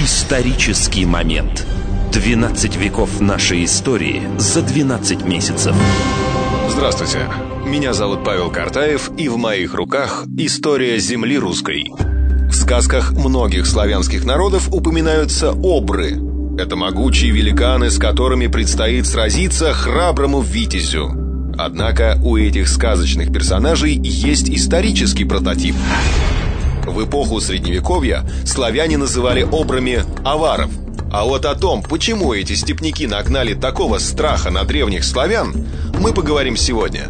Исторический момент. 12 веков нашей истории за 12 месяцев. Здравствуйте. Меня зовут Павел Картаев, и в моих руках история земли русской. В сказках многих славянских народов упоминаются обры. Это могучие великаны, с которыми предстоит сразиться храброму витязю. Однако у этих сказочных персонажей есть исторический прототип. В эпоху Средневековья славяне называли обрами аваров. А вот о том, почему эти степняки нагнали такого страха на древних славян, мы поговорим сегодня.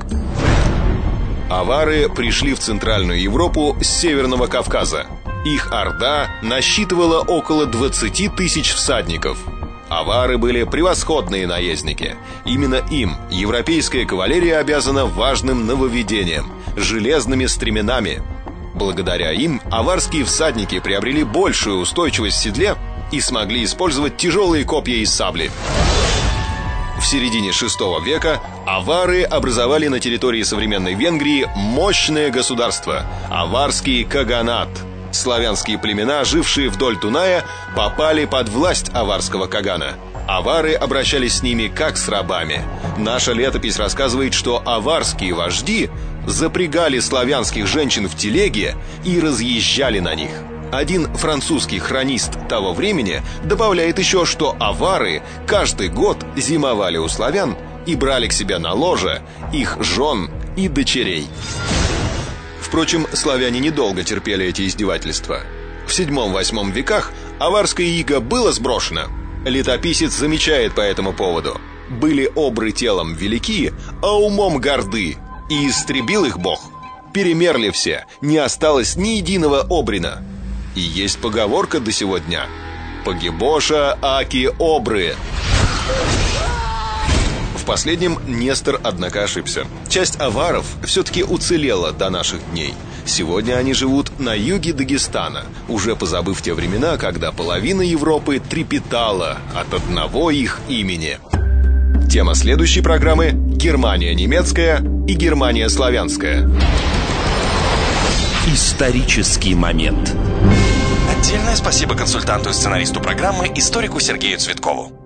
Авары пришли в Центральную Европу с Северного Кавказа. Их орда насчитывала около 20 тысяч всадников. Авары были превосходные наездники. Именно им европейская кавалерия обязана важным нововведением – железными стременами – Благодаря им аварские всадники приобрели большую устойчивость в седле и смогли использовать тяжелые копья и сабли. В середине VI века авары образовали на территории современной Венгрии мощное государство – аварский каганат. Славянские племена, жившие вдоль Дуная, попали под власть аварского кагана. Авары обращались с ними как с рабами. Наша летопись рассказывает, что аварские вожди запрягали славянских женщин в телеге и разъезжали на них. Один французский хронист того времени добавляет еще, что авары каждый год зимовали у славян и брали к себе на ложе их жен и дочерей. Впрочем, славяне недолго терпели эти издевательства. В VII-VIII веках аварское иго было сброшено. Летописец замечает по этому поводу. Были обры телом велики, а умом горды, и истребил их Бог. Перемерли все, не осталось ни единого обрина. И есть поговорка до сего дня. Погибоша аки обры. В последнем Нестор, однако, ошибся. Часть аваров все-таки уцелела до наших дней. Сегодня они живут на юге Дагестана, уже позабыв те времена, когда половина Европы трепетала от одного их имени. Тема следующей программы – Германия немецкая и Германия славянская. Исторический момент. Отдельное спасибо консультанту и сценаристу программы, историку Сергею Цветкову.